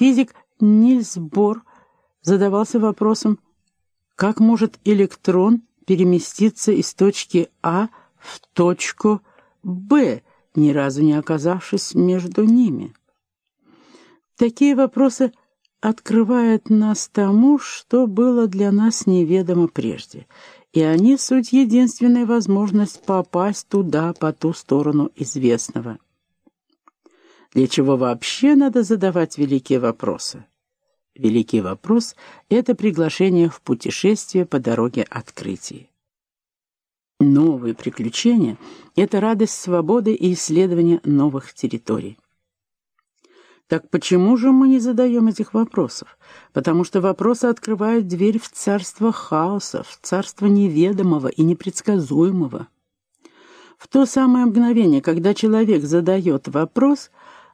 Физик Нильс Бор задавался вопросом, как может электрон переместиться из точки А в точку Б, ни разу не оказавшись между ними. Такие вопросы открывают нас тому, что было для нас неведомо прежде, и они суть единственная возможность попасть туда, по ту сторону известного. Для чего вообще надо задавать великие вопросы? Великий вопрос — это приглашение в путешествие по дороге открытий. Новые приключения — это радость свободы и исследования новых территорий. Так почему же мы не задаем этих вопросов? Потому что вопросы открывают дверь в царство хаоса, в царство неведомого и непредсказуемого. В то самое мгновение, когда человек задает вопрос,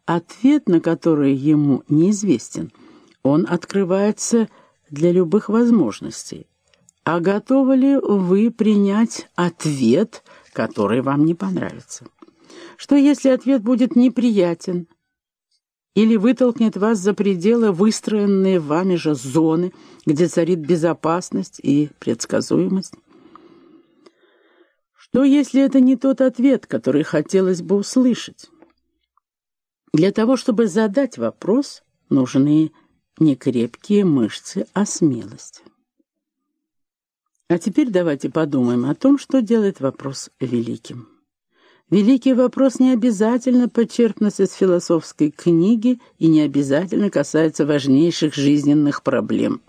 ответ на который ему неизвестен, он открывается для любых возможностей. А готовы ли вы принять ответ, который вам не понравится? Что если ответ будет неприятен, или вытолкнет вас за пределы выстроенные вами же зоны, где царит безопасность и предсказуемость? Что, если это не тот ответ, который хотелось бы услышать? Для того, чтобы задать вопрос, нужны не крепкие мышцы, а смелость. А теперь давайте подумаем о том, что делает вопрос великим. Великий вопрос не обязательно почерпнут из философской книги и не обязательно касается важнейших жизненных проблем.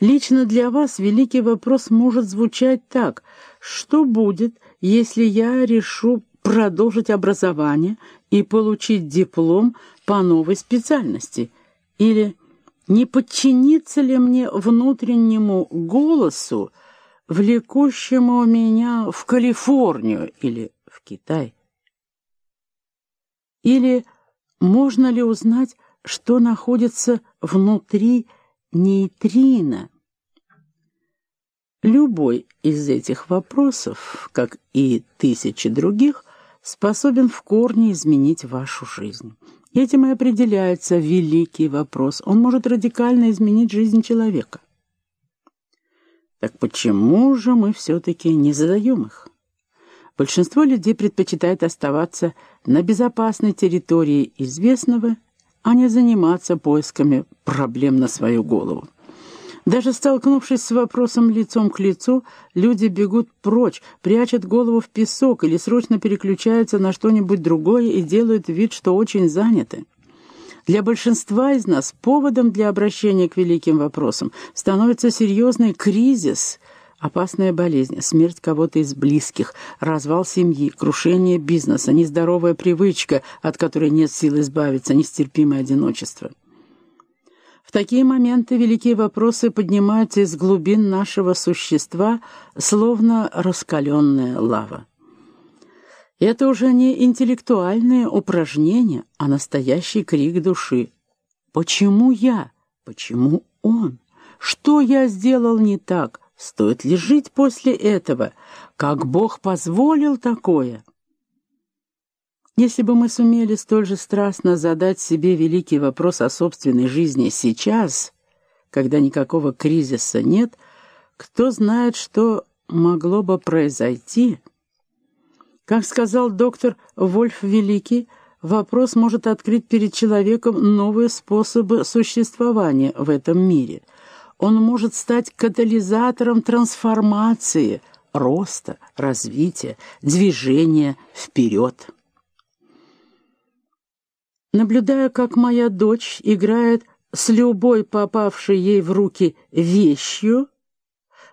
Лично для вас великий вопрос может звучать так. Что будет, если я решу продолжить образование и получить диплом по новой специальности? Или не подчиниться ли мне внутреннему голосу, влекущему меня в Калифорнию или в Китай? Или можно ли узнать, что находится внутри нейтрино? Любой из этих вопросов, как и тысячи других, способен в корне изменить вашу жизнь. Этим и определяется великий вопрос. Он может радикально изменить жизнь человека. Так почему же мы все-таки не задаем их? Большинство людей предпочитает оставаться на безопасной территории известного, а не заниматься поисками проблем на свою голову. Даже столкнувшись с вопросом лицом к лицу, люди бегут прочь, прячут голову в песок или срочно переключаются на что-нибудь другое и делают вид, что очень заняты. Для большинства из нас поводом для обращения к великим вопросам становится серьезный кризис – Опасная болезнь, смерть кого-то из близких, развал семьи, крушение бизнеса, нездоровая привычка, от которой нет сил избавиться, нестерпимое одиночество. В такие моменты великие вопросы поднимаются из глубин нашего существа, словно раскаленная лава. Это уже не интеллектуальное упражнение, а настоящий крик души. Почему я? Почему он? Что я сделал не так? Стоит ли жить после этого? Как Бог позволил такое? Если бы мы сумели столь же страстно задать себе великий вопрос о собственной жизни сейчас, когда никакого кризиса нет, кто знает, что могло бы произойти? Как сказал доктор Вольф Великий, вопрос может открыть перед человеком новые способы существования в этом мире — он может стать катализатором трансформации, роста, развития, движения вперед. Наблюдая, как моя дочь играет с любой попавшей ей в руки вещью,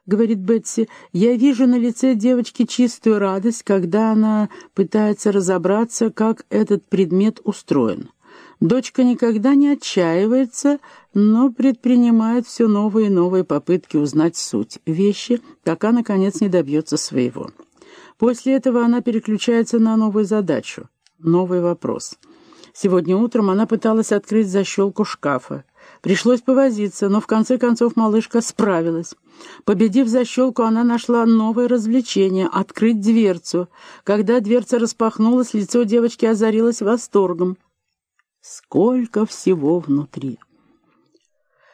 говорит Бетси, я вижу на лице девочки чистую радость, когда она пытается разобраться, как этот предмет устроен. Дочка никогда не отчаивается, но предпринимает все новые и новые попытки узнать суть вещи, пока, наконец, не добьется своего. После этого она переключается на новую задачу, новый вопрос. Сегодня утром она пыталась открыть защелку шкафа. Пришлось повозиться, но в конце концов малышка справилась. Победив защелку, она нашла новое развлечение — открыть дверцу. Когда дверца распахнулась, лицо девочки озарилось восторгом. Сколько всего внутри!